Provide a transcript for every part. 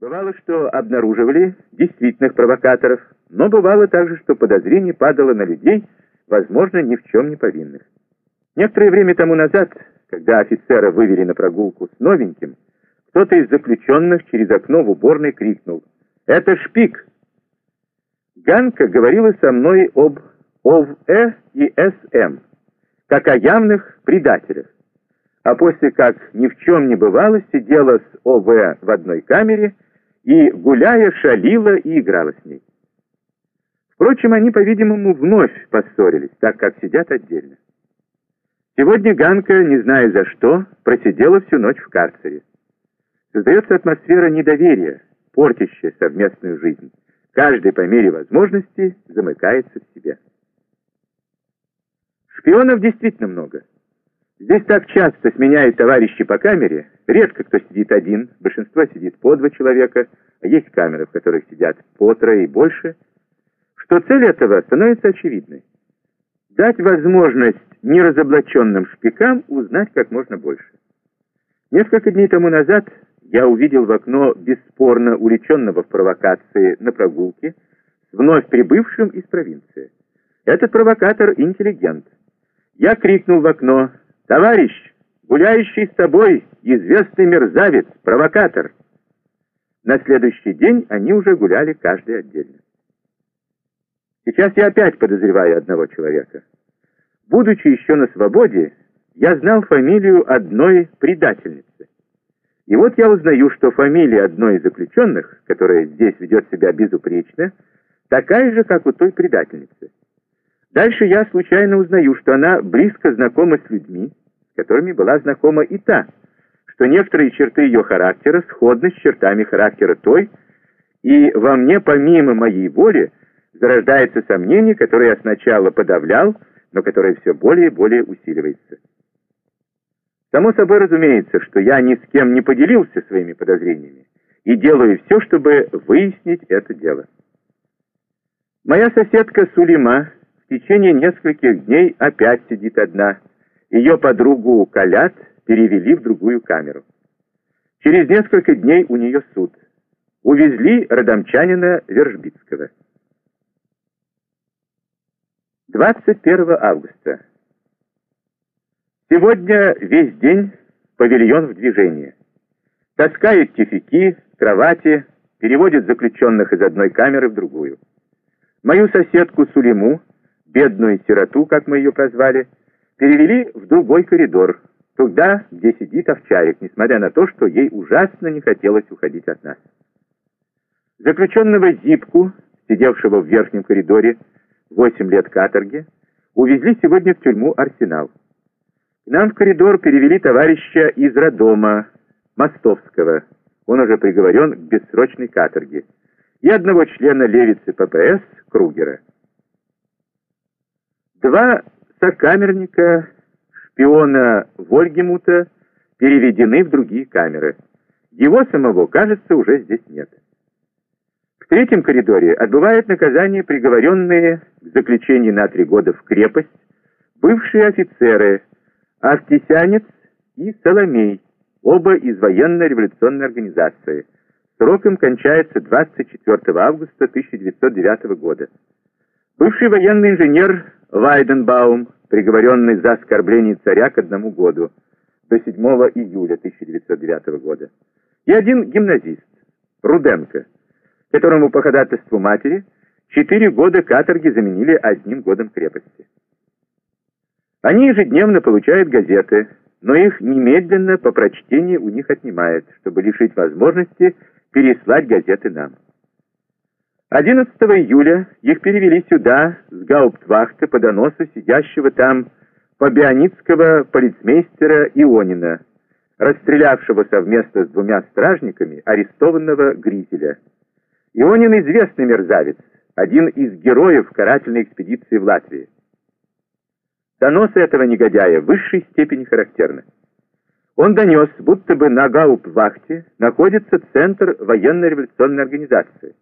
Бывало, что обнаруживали действительных провокаторов, но бывало также, что подозрение падало на людей, возможно, ни в чем не повинных. Некоторое время тому назад, когда офицера вывели на прогулку с новеньким, кто-то из заключенных через окно в уборной крикнул «Это шпик!». Ганка говорила со мной об ОВЭ и СМ, как о явных предателях а после как ни в чем не бывало, сидела с ОВ в одной камере и, гуляя, шалила и играла с ней. Впрочем, они, по-видимому, вновь поссорились, так как сидят отдельно. Сегодня Ганка, не зная за что, просидела всю ночь в карцере. Создается атмосфера недоверия, портящая совместную жизнь. Каждый по мере возможности замыкается в себе. Шпионов действительно много. Здесь так часто сменяют товарищи по камере, редко кто сидит один, большинство сидит по два человека, а есть камеры, в которых сидят по трое и больше, что цель этого становится очевидной. Дать возможность неразоблаченным шпикам узнать как можно больше. Несколько дней тому назад я увидел в окно бесспорно увлеченного в провокации на прогулке с вновь прибывшим из провинции. Этот провокатор — интеллигент. Я крикнул в окно «Товарищ, гуляющий с тобой, известный мерзавец, провокатор!» На следующий день они уже гуляли каждый отдельно. Сейчас я опять подозреваю одного человека. Будучи еще на свободе, я знал фамилию одной предательницы. И вот я узнаю, что фамилия одной из заключенных, которая здесь ведет себя безупречно, такая же, как у той предательницы. Дальше я случайно узнаю, что она близко знакома с людьми, которыми была знакома и та, что некоторые черты ее характера сходны с чертами характера той, и во мне, помимо моей воли, зарождается сомнение, которое я сначала подавлял, но которое все более и более усиливается. Само собой разумеется, что я ни с кем не поделился своими подозрениями и делаю все, чтобы выяснить это дело. Моя соседка Сулима в течение нескольких дней опять сидит одна. Ее подругу Калят перевели в другую камеру. Через несколько дней у нее суд. Увезли родомчанина Вержбицкого. 21 августа. Сегодня весь день павильон в движении. Таскают тифики, кровати, переводят заключенных из одной камеры в другую. Мою соседку Сулиму бедную сироту, как мы ее прозвали, перевели в другой коридор, туда, где сидит овчарик, несмотря на то, что ей ужасно не хотелось уходить от нас. Заключенного Зипку, сидевшего в верхнем коридоре, 8 лет каторги, увезли сегодня в тюрьму «Арсенал». Нам в коридор перевели товарища из роддома Мостовского, он уже приговорен к бессрочной каторге, и одного члена левицы ППС Кругера. Два сокамерника шпиона Вольгемута переведены в другие камеры. Его самого, кажется, уже здесь нет. В третьем коридоре отбывают наказание приговоренные к заключению на три года в крепость бывшие офицеры Автисянец и Соломей, оба из военно-революционной организации. Срок им кончается 24 августа 1909 года. Бывший военный инженер Вайденбаум, приговоренный за оскорбление царя к одному году, до 7 июля 1909 года. И один гимназист, Руденко, которому по ходатайству матери четыре года каторги заменили одним годом крепости. Они ежедневно получают газеты, но их немедленно по прочтении у них отнимают, чтобы лишить возможности переслать газеты нам. 11 июля их перевели сюда с гауптвахты по доносу сидящего там побианицкого полицмейстера Ионина, расстрелявшего совместно с двумя стражниками арестованного Гризеля. Ионин известный мерзавец, один из героев карательной экспедиции в Латвии. Доносы этого негодяя в высшей степени характерны. Он донес, будто бы на гауптвахте находится центр военно-революционной организации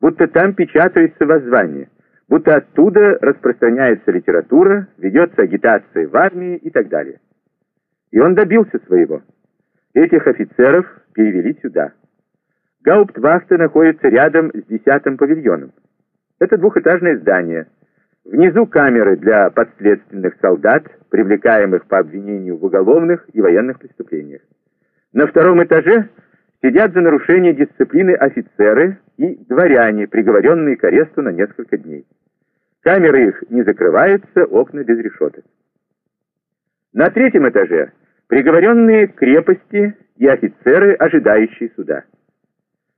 будто там печатается воззвание, будто оттуда распространяется литература, ведется агитация в армии и так далее. И он добился своего. Этих офицеров перевели сюда. Гауптвахта находится рядом с десятым павильоном. Это двухэтажное здание. Внизу камеры для подследственных солдат, привлекаемых по обвинению в уголовных и военных преступлениях. На втором этаже сидят за нарушение дисциплины офицеры и дворяне, приговоренные к аресту на несколько дней. Камеры их не закрываются, окна без решеток. На третьем этаже приговоренные к крепости и офицеры, ожидающие суда.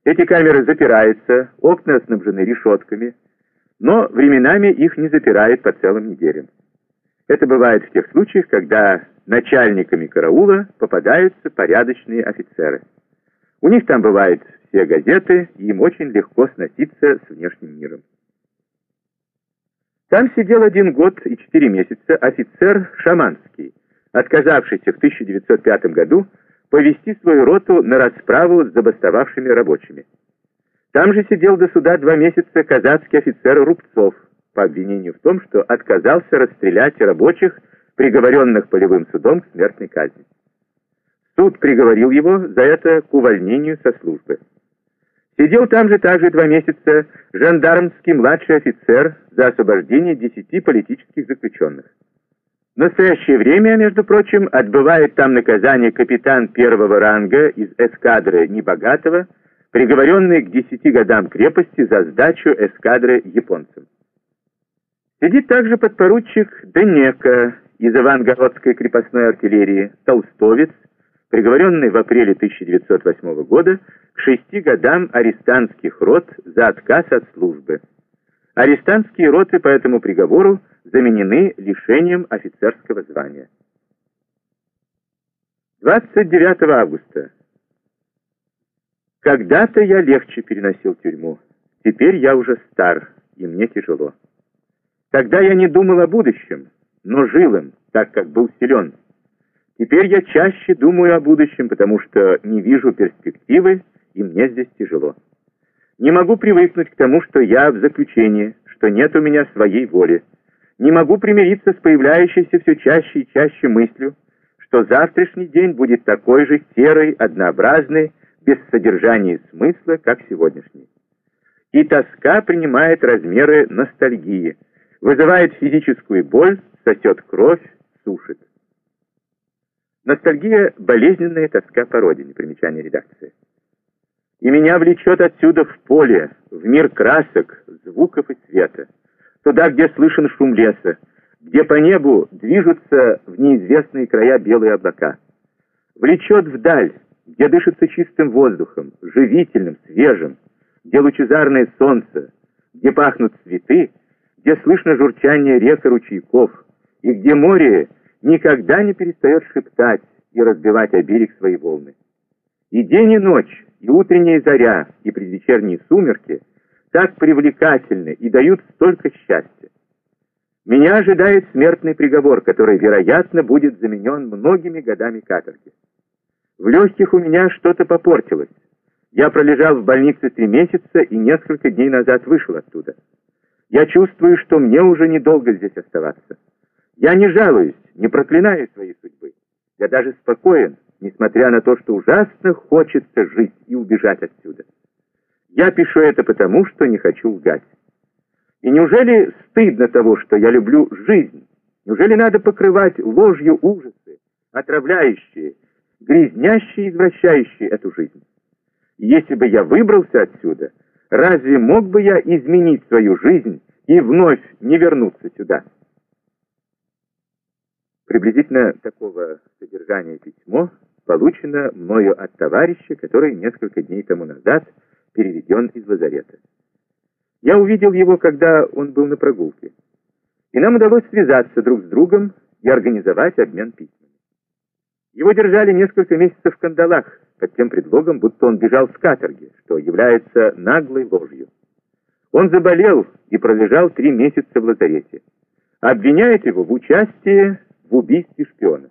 Эти камеры запираются, окна снабжены решетками, но временами их не запирают по целым неделям. Это бывает в тех случаях, когда начальниками караула попадаются порядочные офицеры. У них там бывают все газеты, и им очень легко сноситься с внешним миром. Там сидел один год и четыре месяца офицер Шаманский, отказавшийся в 1905 году повести свою роту на расправу с забастовавшими рабочими. Там же сидел до суда два месяца казацкий офицер Рубцов по обвинению в том, что отказался расстрелять рабочих, приговоренных полевым судом к смертной казни. Суд приговорил его за это к увольнению со службы. Сидел там же также два месяца жандармский младший офицер за освобождение десяти политических заключенных. В настоящее время, между прочим, отбывает там наказание капитан первого ранга из эскадры Небогатого, приговоренный к десяти годам крепости за сдачу эскадры японцам. Сидит также подпоручик Денека из Ивангородской крепостной артиллерии, толстовец, приговоренный в апреле 1908 года к шести годам арестантских рот за отказ от службы. Арестантские роты по этому приговору заменены лишением офицерского звания. 29 августа. Когда-то я легче переносил тюрьму. Теперь я уже стар, и мне тяжело. Тогда я не думал о будущем, но жил им, так как был силен. Теперь я чаще думаю о будущем, потому что не вижу перспективы, и мне здесь тяжело. Не могу привыкнуть к тому, что я в заключении, что нет у меня своей воли. Не могу примириться с появляющейся все чаще и чаще мыслью, что завтрашний день будет такой же серый, однообразный, без содержания и смысла, как сегодняшний. И тоска принимает размеры ностальгии, вызывает физическую боль, сосет кровь, сушит. Ностальгия – болезненная тоска по родине, примечание редакции. И меня влечет отсюда в поле, в мир красок, звуков и света туда, где слышен шум леса, где по небу движутся в неизвестные края белые облака. Влечет вдаль, где дышится чистым воздухом, живительным, свежим, где лучезарное солнце, где пахнут цветы, где слышно журчание рек и ручейков, и где море никогда не перестает шептать и разбивать о берег свои волны. И день и ночь, и утренняя заря, и предвечерние сумерки — так привлекательны и дают столько счастья. Меня ожидает смертный приговор, который, вероятно, будет заменен многими годами каторги. В легких у меня что-то попортилось. Я пролежал в больнице три месяца и несколько дней назад вышел оттуда. Я чувствую, что мне уже недолго здесь оставаться. Я не жалуюсь, не проклинаю своей судьбы. Я даже спокоен, несмотря на то, что ужасно хочется жить и убежать отсюда. Я пишу это потому, что не хочу лгать. И неужели стыдно того, что я люблю жизнь? Неужели надо покрывать ложью ужасы, отравляющие, грязнящие и извращающие эту жизнь? Если бы я выбрался отсюда, разве мог бы я изменить свою жизнь и вновь не вернуться сюда? Приблизительно такого содержания письмо получено мною от товарища, который несколько дней тому назад переведен из лазарета. Я увидел его, когда он был на прогулке, и нам удалось связаться друг с другом и организовать обмен письмами. Его держали несколько месяцев в кандалах, под тем предлогом, будто он бежал с каторги, что является наглой ложью. Он заболел и пролежал три месяца в лазарете. Обвиняет его в участии в убийстве шпиона.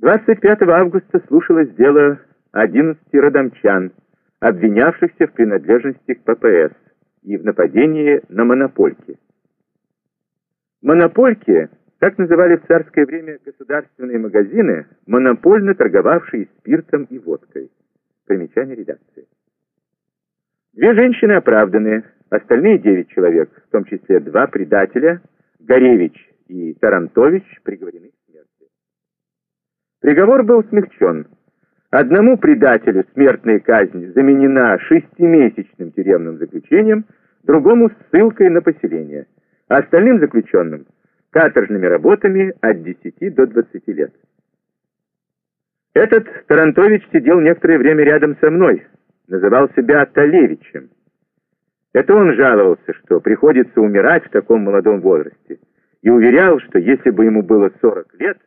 25 августа слушалось дело 11 родомчан, обвинявшихся в принадлежности к ППС и в нападении на монопольки. Монопольки, так называли в царское время государственные магазины, монопольно торговавшие спиртом и водкой. Примечание редакции. Две женщины оправданы, остальные девять человек, в том числе два предателя, Горевич и Тарантович, приговорены. Приговор был смягчен. Одному предателю смертная казнь заменена шестимесячным тюремным заключением, другому ссылкой на поселение, а остальным заключенным – каторжными работами от 10 до 20 лет. Этот Тарантович сидел некоторое время рядом со мной, называл себя Талевичем. Это он жаловался, что приходится умирать в таком молодом возрасте, и уверял, что если бы ему было 40 лет,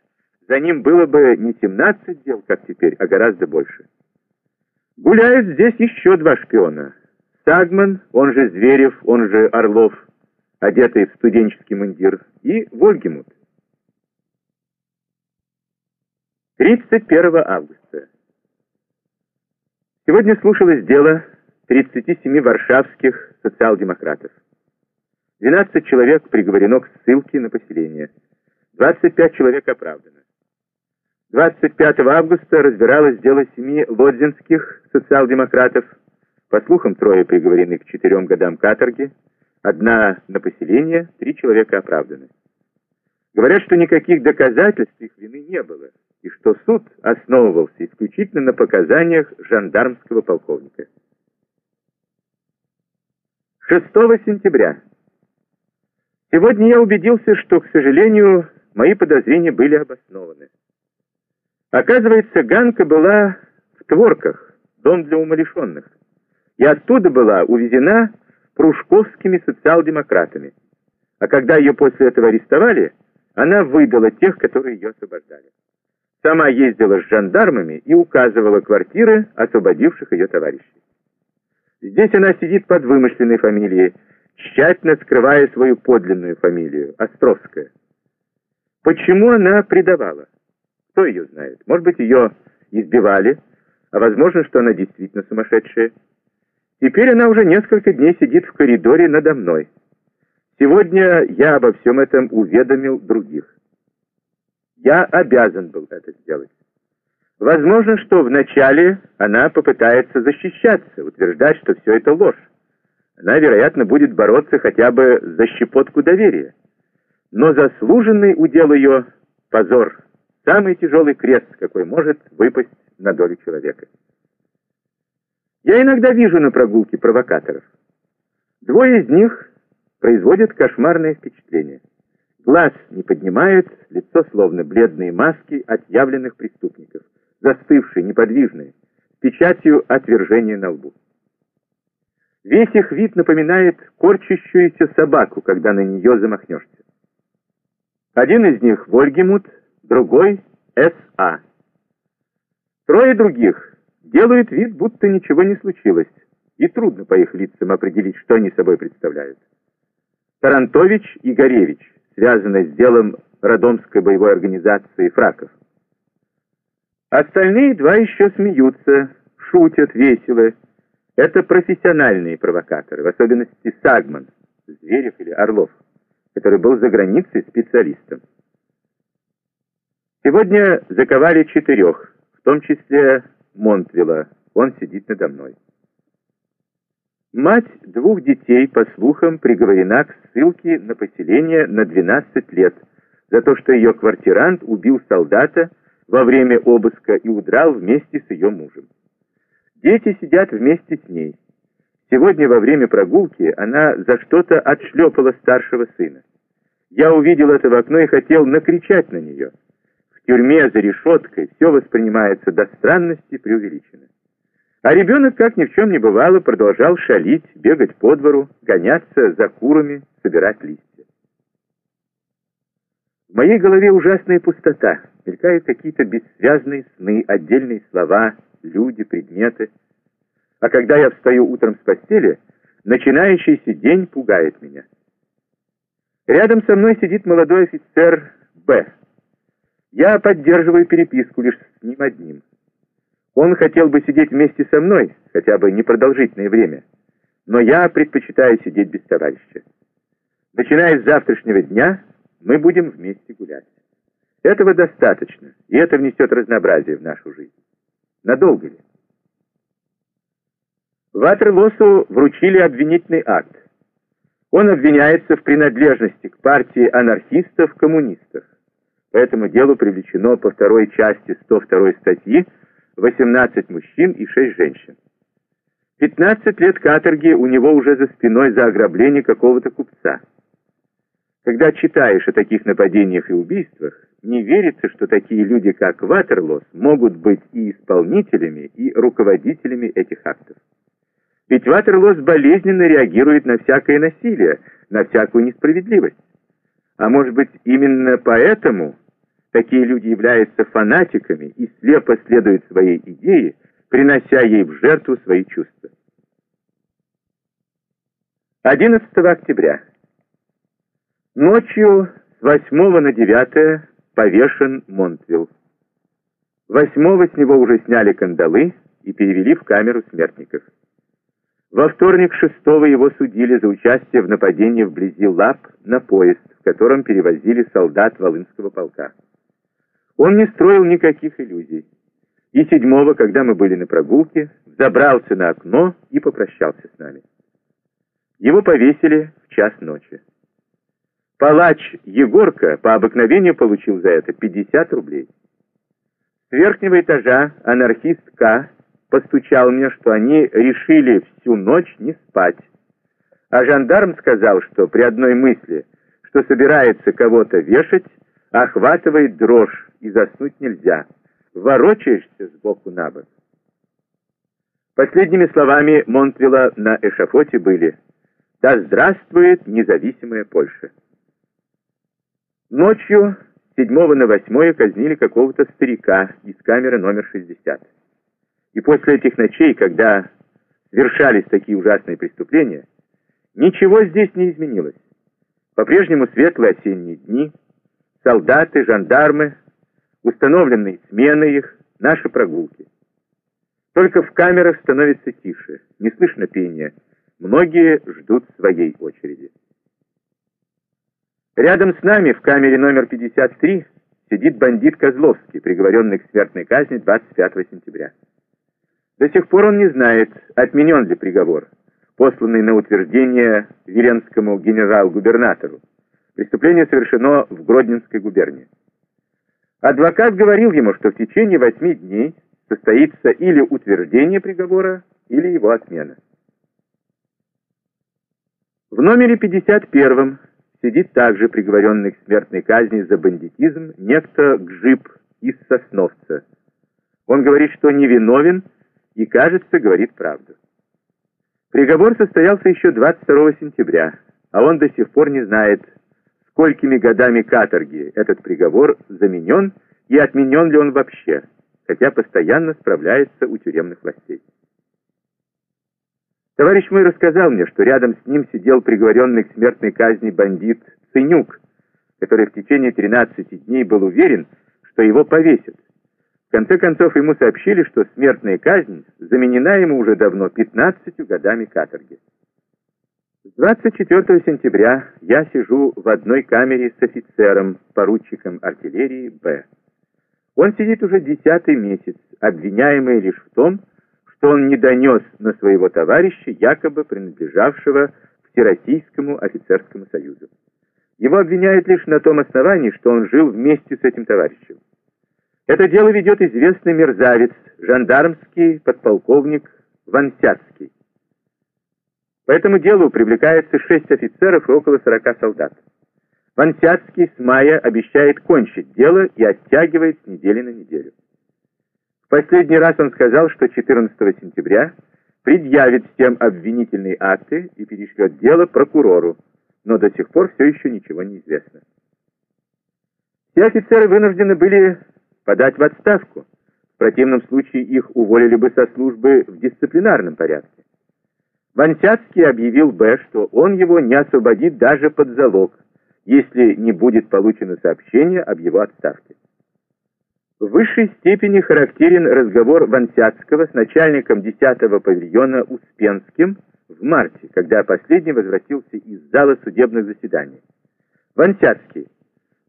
за ним было бы не 17 дел, как теперь, а гораздо больше. Гуляют здесь еще два шпиона. Сагман, он же Зверев, он же Орлов, одетый в студенческий мундир, и Вольгемут. 31 августа. Сегодня слушалось дело 37 варшавских социал-демократов. 12 человек приговорено к ссылке на поселение. 25 человек оправдано. 25 августа разбиралось дело семи лодзинских социал-демократов. По слухам, трое приговорены к четырем годам каторги, одна на поселение, три человека оправданы. Говорят, что никаких доказательств их вины не было и что суд основывался исключительно на показаниях жандармского полковника. 6 сентября. Сегодня я убедился, что, к сожалению, мои подозрения были обоснованы. Оказывается, Ганка была в Творках, дом для умалишенных, и оттуда была увезена прушковскими социал-демократами. А когда ее после этого арестовали, она выдала тех, которые ее освобождали. Сама ездила с жандармами и указывала квартиры освободивших ее товарищей. Здесь она сидит под вымышленной фамилией, тщательно скрывая свою подлинную фамилию, Островская. Почему она предавала? Кто ее знает? Может быть, ее избивали, а возможно, что она действительно сумасшедшая. Теперь она уже несколько дней сидит в коридоре надо мной. Сегодня я обо всем этом уведомил других. Я обязан был это сделать. Возможно, что вначале она попытается защищаться, утверждать, что все это ложь. Она, вероятно, будет бороться хотя бы за щепотку доверия. Но заслуженный удел ее позор, самый тяжелый крест, какой может выпасть на долю человека. Я иногда вижу на прогулке провокаторов. Двое из них производят кошмарное впечатление. Глаз не поднимают, лицо словно бледные маски отъявленных преступников, застывшие, неподвижные, с печатью отвержения на лбу. Весь их вид напоминает корчащуюся собаку, когда на нее замахнешься. Один из них — Вольгемут, другой — С.А. Трое других делают вид, будто ничего не случилось, и трудно по их лицам определить, что они собой представляют. Тарантович и Горевич — связанной с делом Родомской боевой организации фраков. Остальные два еще смеются, шутят весело. Это профессиональные провокаторы, в особенности Сагман, Зверев или Орлов, который был за границей специалистом. Сегодня заковали четырех, в том числе Монтвилла, он сидит надо мной. Мать двух детей, по слухам, приговорена к ссылке на поселение на 12 лет за то, что ее квартирант убил солдата во время обыска и удрал вместе с ее мужем. Дети сидят вместе с ней. Сегодня во время прогулки она за что-то отшлепала старшего сына. Я увидел это в окно и хотел накричать на нее. Тюрьме за решеткой все воспринимается до странности преувеличенно. А ребенок, как ни в чем не бывало, продолжал шалить, бегать по двору, гоняться за курами, собирать листья. В моей голове ужасная пустота, мелькают какие-то бессвязные сны, отдельные слова, люди, предметы. А когда я встаю утром с постели, начинающийся день пугает меня. Рядом со мной сидит молодой офицер Б. Я поддерживаю переписку лишь с ним одним. Он хотел бы сидеть вместе со мной, хотя бы непродолжительное время, но я предпочитаю сидеть без товарища. Начиная с завтрашнего дня, мы будем вместе гулять. Этого достаточно, и это внесет разнообразие в нашу жизнь. Надолго ли? Ватерлосу вручили обвинительный акт. Он обвиняется в принадлежности к партии анархистов-коммунистов. Этому делу привлечено по второй части 102 статьи 18 мужчин и 6 женщин. 15 лет каторги у него уже за спиной за ограбление какого-то купца. Когда читаешь о таких нападениях и убийствах, не верится, что такие люди, как Ватерлос, могут быть и исполнителями, и руководителями этих актов. Ведь Ватерлос болезненно реагирует на всякое насилие, на всякую несправедливость. А может быть, именно поэтому такие люди являются фанатиками и слепо следуют своей идее, принося ей в жертву свои чувства. 11 октября. Ночью с 8 на 9 повешен Монтвилл. Восьмого с него уже сняли кандалы и перевели в камеру смертников. Во вторник шестого его судили за участие в нападении вблизи Лап на поезд, в котором перевозили солдат Волынского полка. Он не строил никаких иллюзий. И седьмого, когда мы были на прогулке, забрался на окно и попрощался с нами. Его повесили в час ночи. Палач Егорка по обыкновению получил за это 50 рублей. С верхнего этажа анархист К постучал мне, что они решили всю ночь не спать. А жандарм сказал, что при одной мысли, что собирается кого-то вешать, охватывает дрожь, и заснуть нельзя. Ворочаешься сбоку на бок. Последними словами Монтвилла на эшафоте были «Да здравствует независимая Польша». Ночью 7 на 8 казнили какого-то старика из камеры номер 60. И после этих ночей, когда совершались такие ужасные преступления, ничего здесь не изменилось. По-прежнему светлые осенние дни, солдаты, жандармы, установленные смены их, наши прогулки. Только в камерах становится тише, не слышно пения. Многие ждут своей очереди. Рядом с нами в камере номер 53 сидит бандит Козловский, приговоренный к смертной казни 25 сентября. До сих пор он не знает, отменен ли приговор, посланный на утверждение Веленскому генерал-губернатору. Преступление совершено в Гродненской губернии. Адвокат говорил ему, что в течение восьми дней состоится или утверждение приговора, или его отмена. В номере 51 сидит также приговоренный к смертной казни за бандитизм некто Гжип из Сосновца. Он говорит, что невиновен и, кажется, говорит правду. Приговор состоялся еще 22 сентября, а он до сих пор не знает, сколькими годами каторги этот приговор заменен и отменен ли он вообще, хотя постоянно справляется у тюремных властей. Товарищ мой рассказал мне, что рядом с ним сидел приговоренный к смертной казни бандит Ценюк, который в течение 13 дней был уверен, что его повесят. В конце концов ему сообщили, что смертная казнь заменена ему уже давно 15 годами каторги. С 24 сентября я сижу в одной камере с офицером, поручиком артиллерии Б. Он сидит уже десятый месяц, обвиняемый лишь в том, что он не донес на своего товарища, якобы принадлежавшего к Всероссийскому офицерскому союзу. Его обвиняют лишь на том основании, что он жил вместе с этим товарищем. Это дело ведет известный мерзавец, жандармский подполковник Вансяцкий. По этому делу привлекается шесть офицеров и около сорока солдат. Вансяцкий с мая обещает кончить дело и оттягивает с недели на неделю. Последний раз он сказал, что 14 сентября предъявит всем обвинительные акты и перешлет дело прокурору, но до сих пор все еще ничего не известно. Все офицеры вынуждены были подать в отставку. В противном случае их уволили бы со службы в дисциплинарном порядке. Вансяцкий объявил Б, что он его не освободит даже под залог, если не будет получено сообщение об его отставке. В высшей степени характерен разговор Вансяцкого с начальником 10-го павильона Успенским в марте, когда последний возвратился из зала судебных заседаний. Вансяцкий.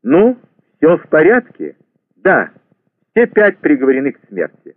«Ну, все в порядке?» «Да, все пять приговорены к смерти.